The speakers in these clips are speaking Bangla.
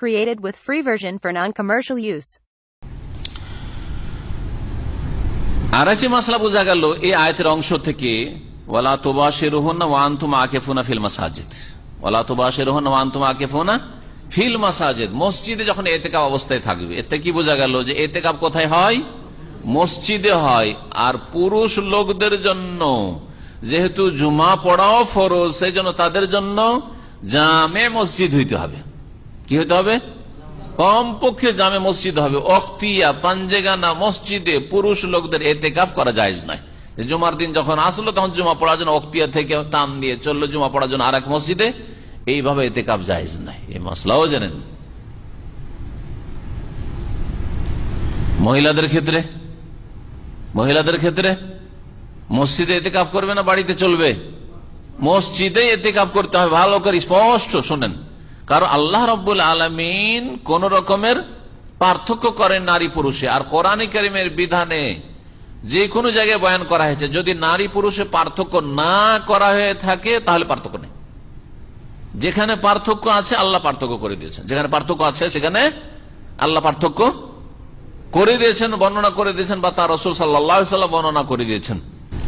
Created with free version for non-commercial use. আর একটি মাসলা বোঝা গেল, এই আয়তের অংশ থেকে, ওয়ালা তোবা শেরোহন ওয়ান্তুম আকেফুনা ফিল মাসাজিদ। ওয়ালা তোবা শেরোহন ওয়ান্তুম আকেফুনা ফিল মাসাজিদ। মসজিদে যখন এতেকাব অবস্থায় থাকবে, এতে কি বোঝা গেল যে এতেকাব কোথায় হয়? মসজিদে হয়। আর পুরুষ লোকদের জন্য, যেহেতু জুমা পড়াও ফরজ সেই জন্য তাদের জন্য জামে মসজিদ হইতে হবে। কি হতে হবে? কমপক্ষে জামে মসজিদ হবে। অক্তিয়া পাঞ্জেগানা মসজিদে পুরুষ লোকদের এতে কাফ করা যায় নাই জুমার দিন যখন আসলো, তখন জুমা পড়ার জন্য অক্তিয়া থেকে টান দিয়ে চলল জুমা পড়ার জন্য আর মসজিদে। এইভাবে এতে কাপ জায়জ নাই এই মশলাও জানেন। মহিলাদের ক্ষেত্রে? মহিলাদের ক্ষেত্রে? মসজিদে এতে কাপ করবে না, বাড়িতে চলবে? মসজিদে এতে কাপ করতে হবে। ভালো করে স্পষ্ট শোনেন। কারণ আল্লাহ রব্বুল আলমিন কোন রকমের পার্থক্য করেন নারী পুরুষে। আর কোরআন করিমের বিধানে যে কোনো জায়গায় বয়ান করা হয়েছে, যদি নারী পুরুষে পার্থক্য না করা হয়ে থাকে, তাহলে পার্থক্য নেই। যেখানে পার্থক্য আছে, আল্লাহ পার্থক্য করে দিয়েছেন। যেখানে পার্থক্য আছে, সেখানে আল্লাহ পার্থক্য করে দিয়েছেন, বর্ণনা করে দিয়েছেন বা তার রসুল সাল্লাহ বর্ণনা করে দিয়েছেন।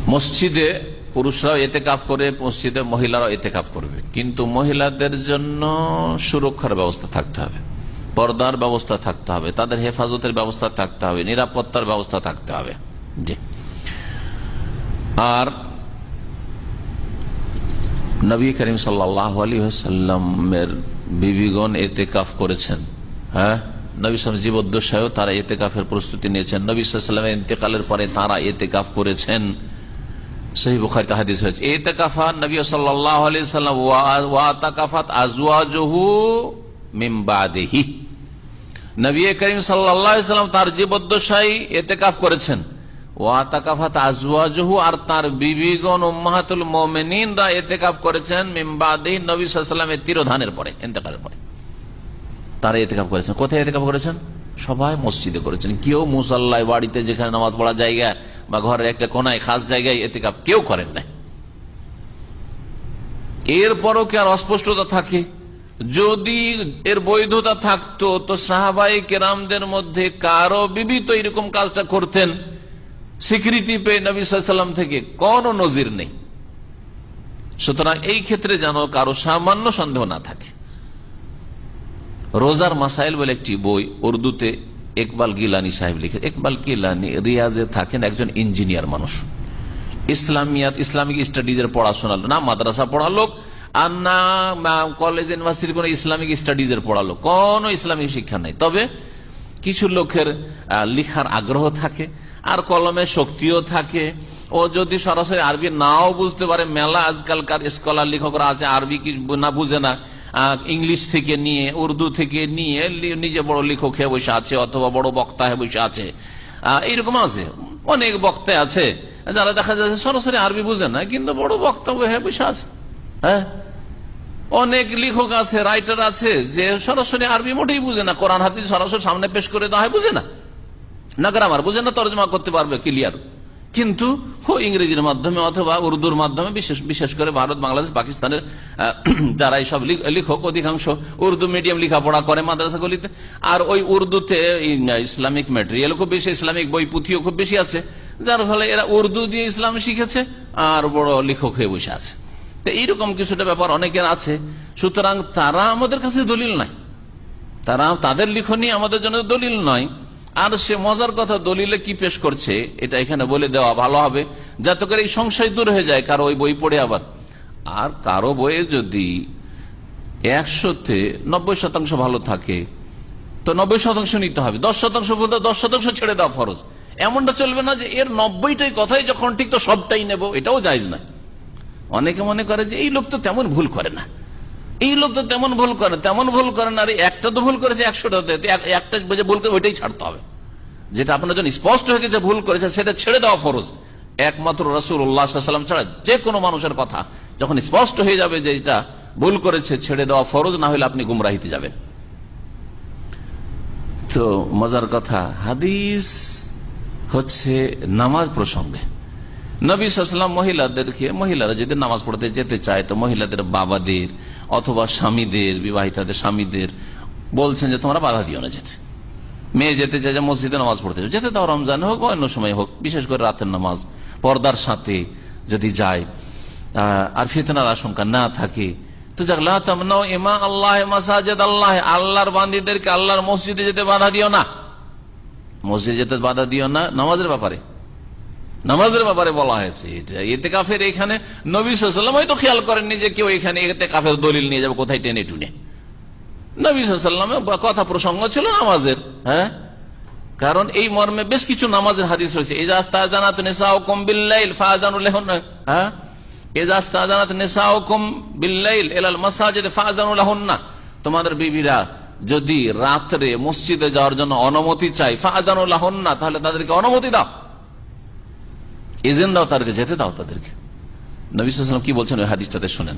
মসজিদে পুরুষরাও এতে কাফ করে, মসজিদে মহিলারাও এতে কাফ করবে। কিন্তু মহিলাদের জন্য সুরক্ষার ব্যবস্থা থাকতে হবে। পর্দার ব্যবস্থা থাকতে হবে, তাদের হেফাজতের ব্যবস্থা থাকতে হবে, নিরাপত্তার ব্যবস্থা থাকতে হবে। জি। আর নবী করিম সাল্লাহ আলী সাল্লামের বিবিগণ এতে কাফ করেছেন। হ্যাঁ? নবী সাল জীবদ্দশায়ও তারা এতে কাফের প্রস্তুতি নিয়েছেন। নবী সাল্লামের ইন্তেকালের পরে তারা এতে কাফ করেছেন। সেই বুখারিতে হয়েছে এতে কাফা নবী সাল্লাহ আলি সাল্লাম করিম তার জীবদ্দশাই এতে কাফ করেছেন। ওয়াতাকাফাত আজওয়াজহু আর তার বিবিগণ উম্মাহাতুল মোমেনিনরা এতেকাফ করেছেন মিমবাদি নবী সাল্লামের তিরোধানের পরে এতেকালের পরে। তারা এতেকাফ করেছেন। কোথায় এতেকাফ করেছেন? সবাই মসজিদে করেছেন। কেউ মুসাল্লায় বাড়িতে যেখানে নামাজ পড়া জায়গা বা ঘরের একটা কোনায় খাস জায়গায় এতেকাফ কেউ করেন নাই। এরপরও কি আর অস্পষ্টতা থাকে? যদি এর বৈধতা থাকতো, তো সাহাবাই কেরামদের মধ্যে কারও বিবি তো এরকম কাজটা করতেন, স্বীকৃতি পেয়ে নবী সাল্লাম থেকে কোন নজির নেই। সুতরাং এই ক্ষেত্রে যেন কারও সামান্য সন্দেহ না থাকে। রোজার মাসাইল বলে একটি বই উর্দুতে একবাল গিলানি সাহেব লিখে একবাল গিলানি রিয়াজে থাকেন একজন ইঞ্জিনিয়ার মানুষ। ইসলামিয়াত, ইসলামিক স্টাডিজের পড়াশোনা না, মাদ্রাসা পড়ালোক আর না কলেজ ইউনিভার্সিটির কোন ইসলামিক স্টাডিজের পড়ালো কোন ইসলামিক শিক্ষা নেই। তবে কিছু লোকের লিখার আগ্রহ থাকে, আর কলমে শক্তিও থাকে। ও যদি সরাসরি আরবি নাও বুঝতে পারে, মেলা আজকালকার স্কলার লেখকরা আছে, আরবি কি না বুঝে না। ইংলিশ থেকে নিয়ে, উর্দু থেকে নিয়ে নিজে বড় লেখক হয়ে বসে আছে, অথবা বড় বক্তা হয়ে বসে আছে। এইরকম আছে। অনেক বক্তা আছে, যারা দেখা যাচ্ছে সরাসরি আরবি বুঝে না, কিন্তু বড় বক্তব্য হয়ে বসে আছে। হ্যাঁ? অনেক লেখক আছে, রাইটার আছে, যে সরাসরি আরবি মোটেই বুঝে না। কোরআন হাতি সরাসরি সামনে পেশ করে দেওয়া হয়, বুঝে না। না, গ্রামার বুঝে না, তর্জমা করতে পারবে, ক্লিয়ার। কিন্তু ইংরেজির মাধ্যমে অথবা উর্দুর মাধ্যমে, বিশেষ বিশেষ করে ভারত, বাংলাদেশ, পাকিস্তানের যারা এইসব লেখক অধিকাংশ উর্দু মিডিয়াম লেখাপড়া করে মাদ্রাসাগুলিতে আর ওই উর্দুতে ইসলামিক মেটেরিয়াল খুব বেশি, ইসলামিক বই পুঁথিও খুব বেশি আছে, যার ফলে এরা উর্দু দিয়ে ইসলাম শিখেছে আর বড় লেখক হয়ে বসে আছে। তো এইরকম কিছুটা ব্যাপার অনেকের আছে, সুতরাং তারা আমাদের কাছে দলিল নাই। তারা, তাদের লিখনই আমাদের জন্য দলিল নয় আর সে মজার কথা, দলিলে কি পেশ করছে, এটা এখানে বলে দেওয়া ভালো হবে। যাতে করে এই সংশয় দূর হয়ে যায়, কারও ওই বই পড়ে আবার। আর কারও বইয়ে যদি একশোতে নব্বই শতাংশ ভালো থাকে, তো নব্বই শতাংশ নিতে হবে। দশ শতাংশ বলতে দশ শতাংশ ছেড়ে দেওয়া ফরজ। এমনটা চলবে না যে এর নব্বইটাই কথাই যখন ঠিক, তো সবটাই নেব, এটাও যাইজ না অনেকে মনে করে যে এই লোক তো তেমন ভুল করে না। এই লোক তো তেমন ভুল করে, তেমন ভুল করেন আর একটা তো ভুল করেছে, একশোটা একটা ভুল করে ওইটাই ছাড়তে হবে। যেটা আপনার জন্য স্পষ্ট হয়ে গেছে, ভুল করেছে, সেটা ছেড়ে দেওয়া ফরজ। একমাত্র রসুল উল্লাহাম ছাড়া যে কোনো মানুষের কথা যখন স্পষ্ট হয়ে যাবে যে এটা ভুল করেছে, ছেড়ে দেওয়া ফরজ, না হলে আপনি গুমরাহিতে যাবেন। তো মজার কথা, হাদিস হচ্ছে নামাজ প্রসঙ্গে। নবী সাল্লাম মহিলাদেরকে, মহিলারা যদি নামাজ পড়তে যেতে চায়, তো মহিলাদের বাবাদের অথবা স্বামীদের, বিবাহিতাদের, স্বামীদের বলছেন যে তোমরা বাধা দিও না যেতে। মেয়ে যেতে চাই যে মসজিদে নামাজ পড়তে। যেতে দাও রমজান হোক বা অন্য সময় হোক, বিশেষ করে রাতের নামাজ, পর্দার সাথে যদি যায় আর ফিতনার আশঙ্কা না থাকে, তো ইমা আল্লাহ মাসাজিদ আল্লাহ আল্লাহর বান্দিদেরকে আল্লাহর মসজিদে যেতে বাধা দিও না। মসজিদে যেতে বাধা দিও না, নামাজের ব্যাপারে। নামাজের ব্যাপারে বলা হয়েছে এতে কাফের এখানে নবী সাল্লাম হয়তো খেয়াল করেননি যে কেউ এখানে এতে কাফের দলিল নিয়ে যাবে, কোথায় টেনে টুনে। নবী সাল্লামে কথা প্রসঙ্গ ছিল নামাজের হ্যাঁ? কারণ এই মর্মে বেশ কিছু নামাজের হাদিস রয়েছে। হ্যাঁ? তোমাদের বিবিরা যদি রাত্রে মসজিদে যাওয়ার জন্য অনুমতি চাই ফাযানুল্লাহুন্না তাহলে তাদেরকে অনুমতি দাও। এজেন দাও তাদেরকে, যেতে দাও তাদেরকে। নবী সাল্লাম কি বলছেন ওই হাদিসটাতে শুনেন।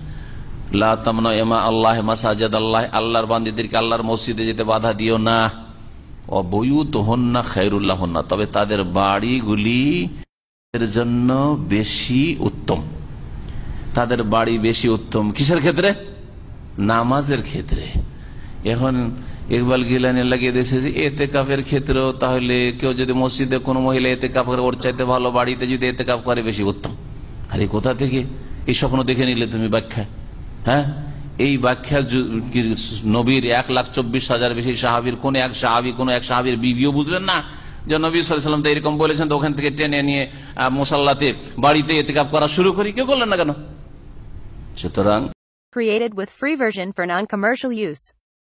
আল্লাহ বান্দিদেরকে আল্লাহর মসজিদে যেতে বাধা দিও না। তবে তাদের জন্য বেশি উত্তম। তাদের বাড়ি বেশি উত্তম। কিসের ক্ষেত্রে? নামাজের ক্ষেত্রে। এখন ইকবাল গিলানি লাগিয়ে দিয়েছে যে এতে কাপের ক্ষেত্রেও তাহলে কেউ যদি মসজিদে কোনো মহিলা এতে কাপ করে ওর চাইতে ভালো বাড়িতে যদি এতে কাপ করে বেশি উত্তম। আরে কোথা থেকে? এই স্বপ্ন দেখে নিলে তুমি ব্যাখ্যা। হ্যাঁ? এই ব্যাখ্যা নবীর এক লাখ চব্বিশ হাজার বেশি সাহাবির কোন এক সাহাবি কোন এক সাহাবির বিবিও বুঝলেন না যে নবী সাল্লাম তো এরকম বলেছেন তো ওখান থেকে টেনে নিয়ে আহ, মুসাল্লাতে বাড়িতে এতেকাপ করা শুরু করি। কেউ করলেন না কেন? সুতরাং Created with free version for non-commercial use.